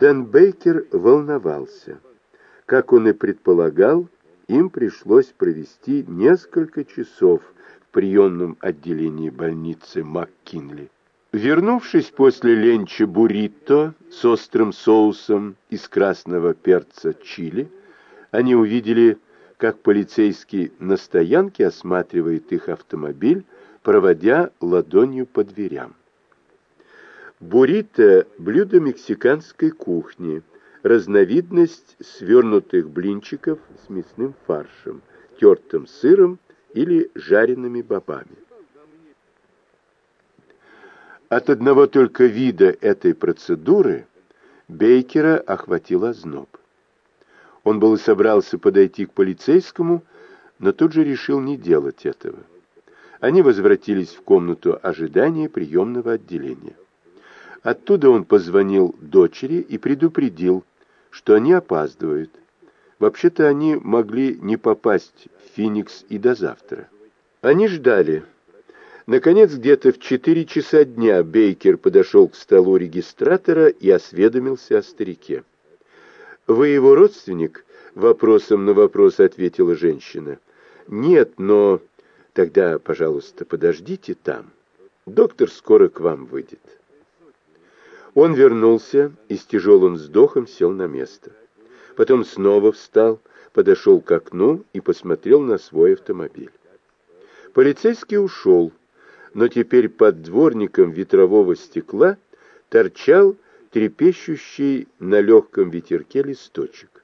Дэн Бейкер волновался. Как он и предполагал, им пришлось провести несколько часов в приемном отделении больницы МакКинли. Вернувшись после ленча буррито с острым соусом из красного перца чили, они увидели, как полицейский на стоянке осматривает их автомобиль, проводя ладонью по дверям. Буррито – блюдо мексиканской кухни, разновидность свернутых блинчиков с мясным фаршем, тертым сыром или жареными бобами. От одного только вида этой процедуры Бейкера охватил озноб. Он был и собрался подойти к полицейскому, но тут же решил не делать этого. Они возвратились в комнату ожидания приемного отделения. Оттуда он позвонил дочери и предупредил, что они опаздывают. Вообще-то они могли не попасть в Феникс и до завтра. Они ждали. Наконец, где-то в четыре часа дня Бейкер подошел к столу регистратора и осведомился о старике. «Вы его родственник?» — вопросом на вопрос ответила женщина. «Нет, но...» «Тогда, пожалуйста, подождите там. Доктор скоро к вам выйдет». Он вернулся и с тяжелым вздохом сел на место. Потом снова встал, подошел к окну и посмотрел на свой автомобиль. Полицейский ушел, но теперь под дворником ветрового стекла торчал трепещущий на легком ветерке листочек.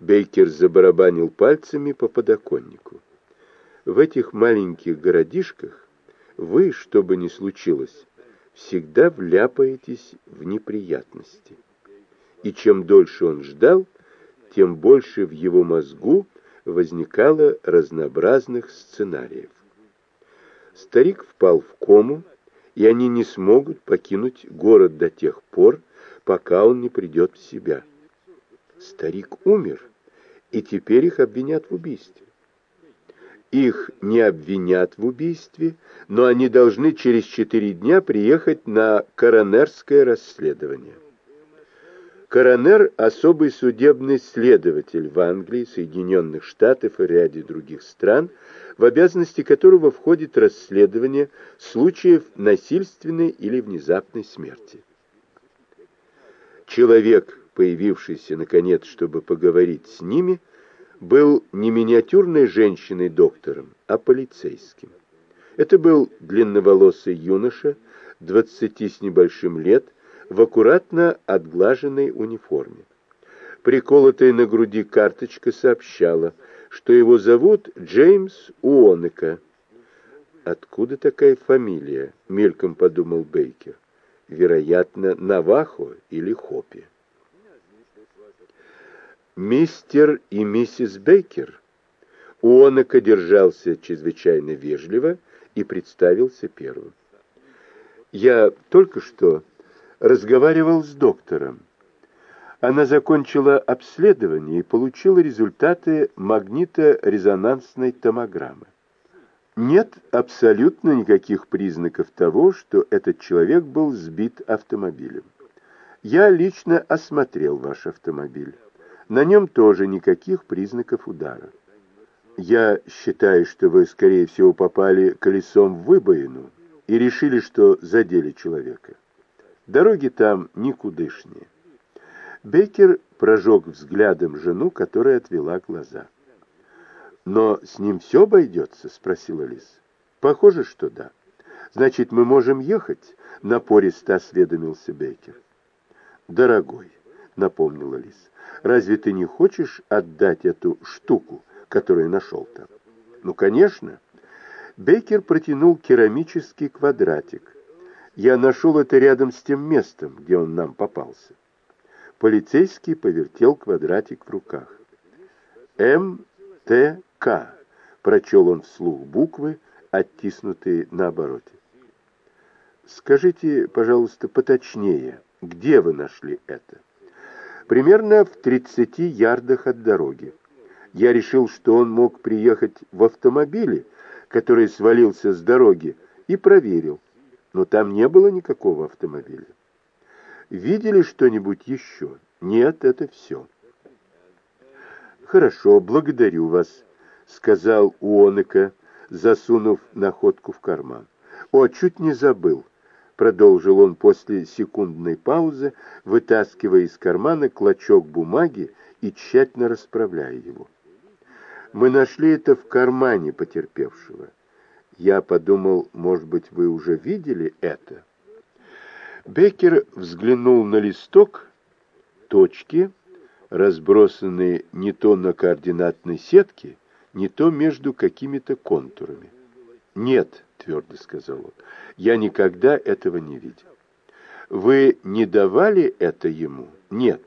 Бейкер забарабанил пальцами по подоконнику. В этих маленьких городишках вы, что бы ни случилось, всегда вляпаетесь в неприятности. И чем дольше он ждал, тем больше в его мозгу возникало разнообразных сценариев. Старик впал в кому, и они не смогут покинуть город до тех пор, пока он не придет в себя. Старик умер, и теперь их обвинят в убийстве. Их не обвинят в убийстве, но они должны через четыре дня приехать на коронерское расследование. Коронер – особый судебный следователь в Англии, Соединенных Штатах и ряде других стран, в обязанности которого входит расследование случаев насильственной или внезапной смерти. Человек, появившийся, наконец, чтобы поговорить с ними, был не миниатюрной женщиной-доктором, а полицейским. Это был длинноволосый юноша, двадцати с небольшим лет, в аккуратно отглаженной униформе. Приколотая на груди карточка сообщала, что его зовут Джеймс Уонека. «Откуда такая фамилия?» — мельком подумал Бейкер. «Вероятно, Навахо или Хопи». «Мистер и миссис Бейкер». Уонека держался чрезвычайно вежливо и представился первым. «Я только что разговаривал с доктором. Она закончила обследование и получила результаты магниторезонансной томограммы. Нет абсолютно никаких признаков того, что этот человек был сбит автомобилем. Я лично осмотрел ваш автомобиль. На нем тоже никаких признаков удара. Я считаю, что вы, скорее всего, попали колесом в выбоину и решили, что задели человека. Дороги там никудышнее. Беккер прожег взглядом жену, которая отвела глаза. «Но с ним все обойдется?» — спросила Лис. «Похоже, что да. Значит, мы можем ехать?» — напористо осведомился Беккер. «Дорогой», — напомнила Лис, — «разве ты не хочешь отдать эту штуку, которую нашел там?» «Ну, конечно». Беккер протянул керамический квадратик. Я нашел это рядом с тем местом, где он нам попался. Полицейский повертел квадратик в руках. «МТК», — прочел он вслух буквы, оттиснутые на обороте. «Скажите, пожалуйста, поточнее, где вы нашли это?» «Примерно в 30 ярдах от дороги. Я решил, что он мог приехать в автомобиле, который свалился с дороги, и проверил но там не было никакого автомобиля. Видели что-нибудь еще? Нет, это все. Хорошо, благодарю вас, сказал Уонека, засунув находку в карман. О, чуть не забыл, продолжил он после секундной паузы, вытаскивая из кармана клочок бумаги и тщательно расправляя его. Мы нашли это в кармане потерпевшего. Я подумал, может быть, вы уже видели это? Беккер взглянул на листок, точки, разбросанные не то на координатной сетке, не то между какими-то контурами. «Нет», — твердо сказал он, — «я никогда этого не видел». «Вы не давали это ему?» «Нет».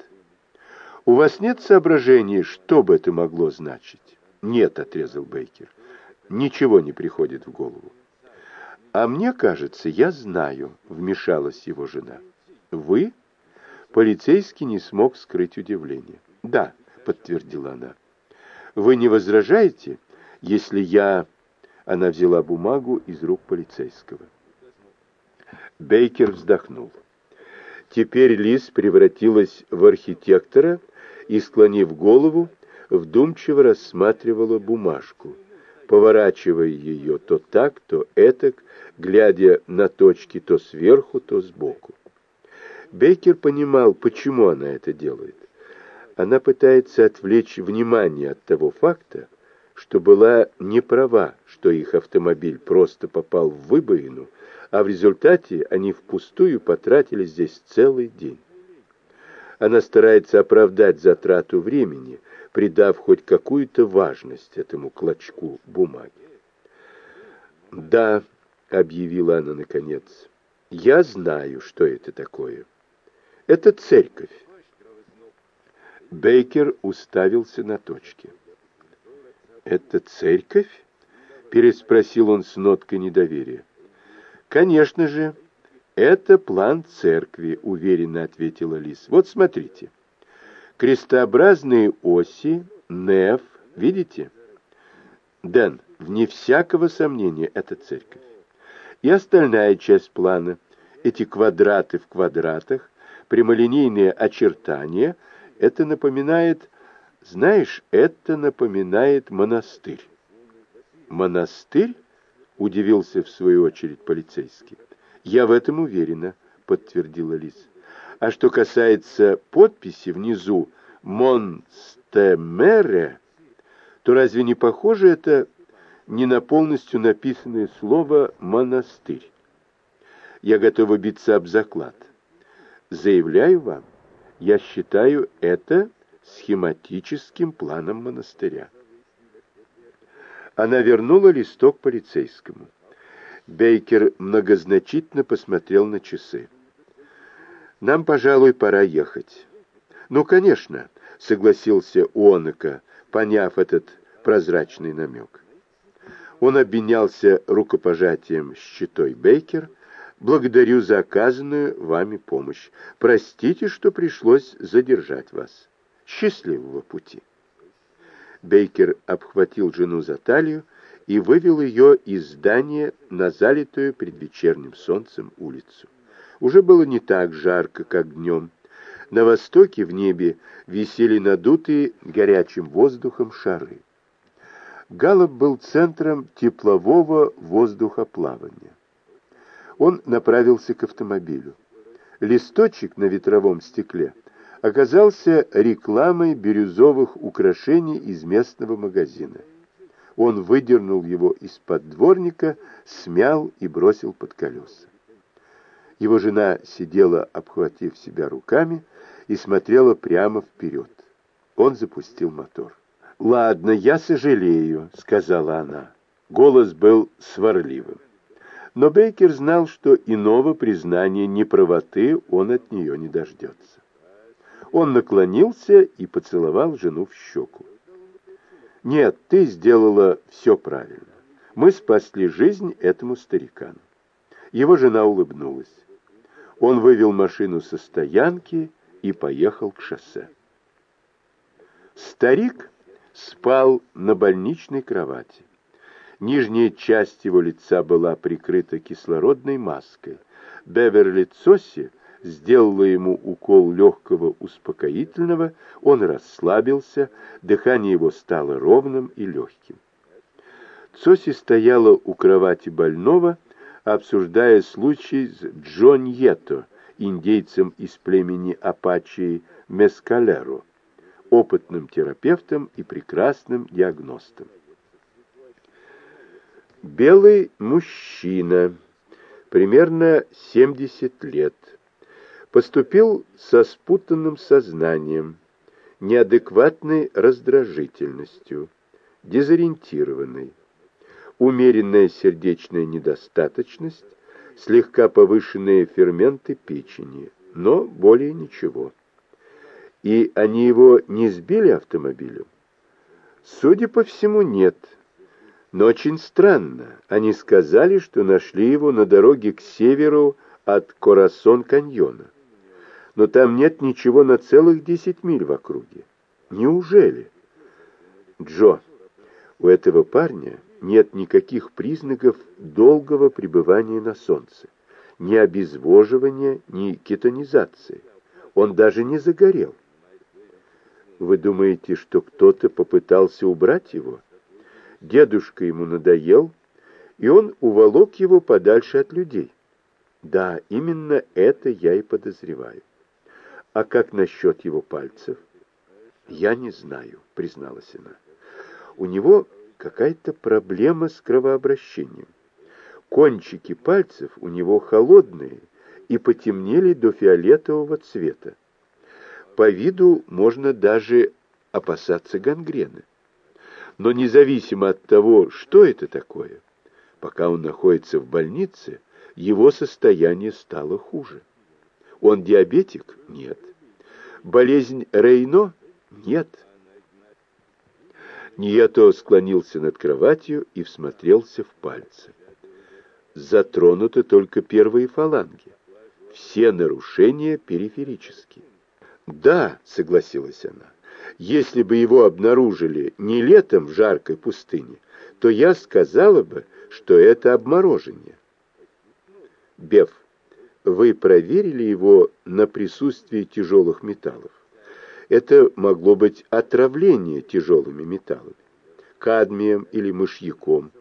«У вас нет соображений, что бы это могло значить?» «Нет», — отрезал Бейкер. «Ничего не приходит в голову». «А мне кажется, я знаю», — вмешалась его жена. «Вы?» Полицейский не смог скрыть удивление. «Да», — подтвердила она. «Вы не возражаете, если я...» Она взяла бумагу из рук полицейского. Бейкер вздохнул. Теперь Лис превратилась в архитектора и, склонив голову, вдумчиво рассматривала бумажку, поворачивая ее то так, то этак, глядя на точки то сверху, то сбоку. Бейкер понимал, почему она это делает. Она пытается отвлечь внимание от того факта, что была не права, что их автомобиль просто попал в выбоину, а в результате они впустую потратили здесь целый день. Она старается оправдать затрату времени, придав хоть какую-то важность этому клочку бумаги. «Да», — объявила она наконец, — «я знаю, что это такое. Это церковь». Бейкер уставился на точки. «Это церковь?» — переспросил он с ноткой недоверия. «Конечно же, это план церкви», — уверенно ответила Лис. «Вот смотрите». Крестообразные оси, неф, видите? Дэн, вне всякого сомнения, это церковь. И остальная часть плана, эти квадраты в квадратах, прямолинейные очертания, это напоминает, знаешь, это напоминает монастырь. Монастырь? Удивился в свою очередь полицейский. Я в этом уверена, подтвердила Лиз. А что касается подписи внизу «Монстемере», то разве не похоже это не на полностью написанное слово «монастырь»? Я готова биться об заклад. Заявляю вам, я считаю это схематическим планом монастыря. Она вернула листок полицейскому. Бейкер многозначительно посмотрел на часы. Нам, пожалуй, пора ехать. Ну, конечно, согласился Уонака, поняв этот прозрачный намек. Он обменялся рукопожатием с щитой Бейкер. «Благодарю за оказанную вами помощь. Простите, что пришлось задержать вас. Счастливого пути!» Бейкер обхватил жену за талию и вывел ее из здания на залитую предвечерним солнцем улицу. Уже было не так жарко, как днем. На востоке в небе висели надутые горячим воздухом шары. Галлоп был центром теплового воздухоплавания. Он направился к автомобилю. Листочек на ветровом стекле оказался рекламой бирюзовых украшений из местного магазина. Он выдернул его из-под дворника, смял и бросил под колеса. Его жена сидела, обхватив себя руками, и смотрела прямо вперед. Он запустил мотор. «Ладно, я сожалею», — сказала она. Голос был сварливым. Но Бейкер знал, что иного признания неправоты он от нее не дождется. Он наклонился и поцеловал жену в щеку. «Нет, ты сделала все правильно. Мы спасли жизнь этому старикану». Его жена улыбнулась. Он вывел машину со стоянки и поехал к шоссе. Старик спал на больничной кровати. Нижняя часть его лица была прикрыта кислородной маской. Беверли Цосси сделала ему укол легкого успокоительного, он расслабился, дыхание его стало ровным и легким. Цоси стояла у кровати больного, обсуждая случай с Джоньето, индейцем из племени Апачи Мескалеро, опытным терапевтом и прекрасным диагностом. Белый мужчина, примерно 70 лет, поступил со спутанным сознанием, неадекватной раздражительностью, дезориентированный, умеренная сердечная недостаточность, слегка повышенные ферменты печени, но более ничего. И они его не сбили автомобилем? Судя по всему, нет. Но очень странно. Они сказали, что нашли его на дороге к северу от Корасон-каньона. Но там нет ничего на целых десять миль в округе. Неужели? Джо, у этого парня нет никаких признаков долгого пребывания на солнце. Ни обезвоживания, ни кетонизации. Он даже не загорел. Вы думаете, что кто-то попытался убрать его? Дедушка ему надоел, и он уволок его подальше от людей. Да, именно это я и подозреваю. А как насчет его пальцев? Я не знаю, призналась она. У него какая-то проблема с кровообращением. Кончики пальцев у него холодные и потемнели до фиолетового цвета. По виду можно даже опасаться гангрены. Но независимо от того, что это такое, пока он находится в больнице, его состояние стало хуже. Он диабетик? Нет. Болезнь Рейно? Нет. Нието склонился над кроватью и всмотрелся в пальцы. Затронуты только первые фаланги. Все нарушения периферические. «Да», — согласилась она, — «если бы его обнаружили не летом в жаркой пустыне, то я сказала бы, что это обморожение». Беф, вы проверили его на присутствие тяжелых металлов? Это могло быть отравление тяжелыми металлами, кадмием или мышьяком.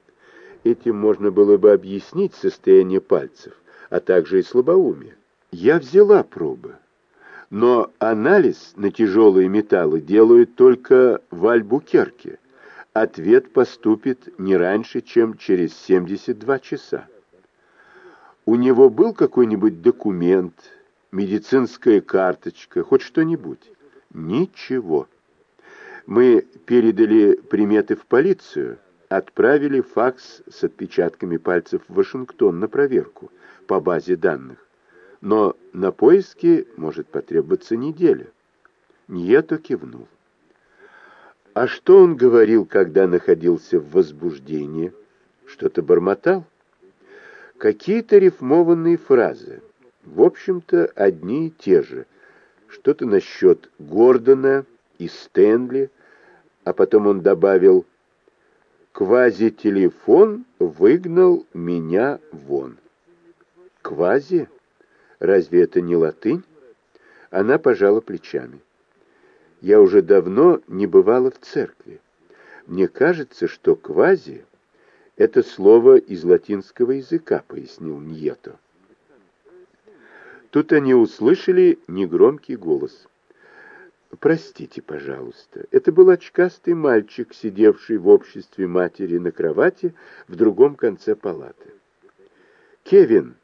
Этим можно было бы объяснить состояние пальцев, а также и слабоумие. Я взяла пробы, но анализ на тяжелые металлы делают только в Альбукерке. Ответ поступит не раньше, чем через 72 часа. У него был какой-нибудь документ, медицинская карточка, хоть что-нибудь? Ничего. Мы передали приметы в полицию, отправили факс с отпечатками пальцев в Вашингтон на проверку по базе данных. Но на поиски может потребоваться неделя. Ньето кивнул. А что он говорил, когда находился в возбуждении? Что-то бормотал? Какие-то рифмованные фразы. В общем-то, одни и те же – что-то насчет Гордона и Стэнли, а потом он добавил «Квази-телефон выгнал меня вон». «Квази? Разве это не латынь?» Она пожала плечами. «Я уже давно не бывала в церкви. Мне кажется, что «квази» — это слово из латинского языка», — пояснил Ньето. Тут они услышали негромкий голос. «Простите, пожалуйста, это был очкастый мальчик, сидевший в обществе матери на кровати в другом конце палаты». «Кевин,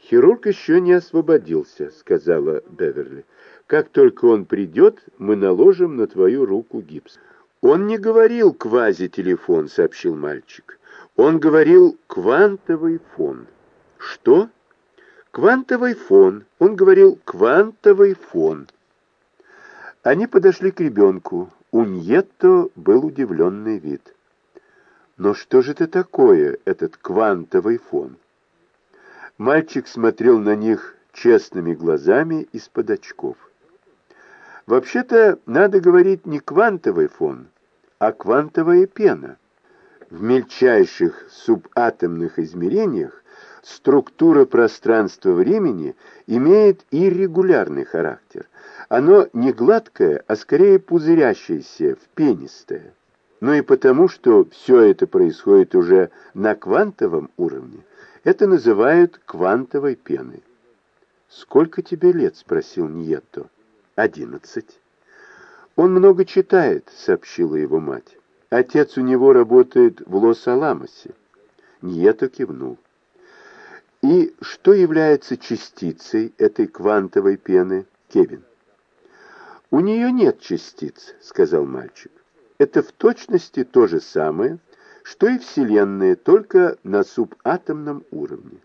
хирург еще не освободился», — сказала Беверли. «Как только он придет, мы наложим на твою руку гипс». «Он не говорил квази-телефон», — сообщил мальчик. «Он говорил квантовый фон». «Что?» Квантовый фон. Он говорил «квантовый фон». Они подошли к ребенку. У Ньетто был удивленный вид. Но что же это такое, этот квантовый фон? Мальчик смотрел на них честными глазами из-под очков. Вообще-то надо говорить не квантовый фон, а квантовая пена. В мельчайших субатомных измерениях Структура пространства-времени имеет иррегулярный характер. Оно не гладкое, а скорее пузырящееся, впенистое. Но и потому, что все это происходит уже на квантовом уровне, это называют квантовой пеной. «Сколько тебе лет?» — спросил Ньетто. «Одиннадцать». «Он много читает», — сообщила его мать. «Отец у него работает в Лос-Аламосе». Ньетто кивнул. «И что является частицей этой квантовой пены, Кевин?» «У нее нет частиц», — сказал мальчик. «Это в точности то же самое, что и Вселенная, только на субатомном уровне.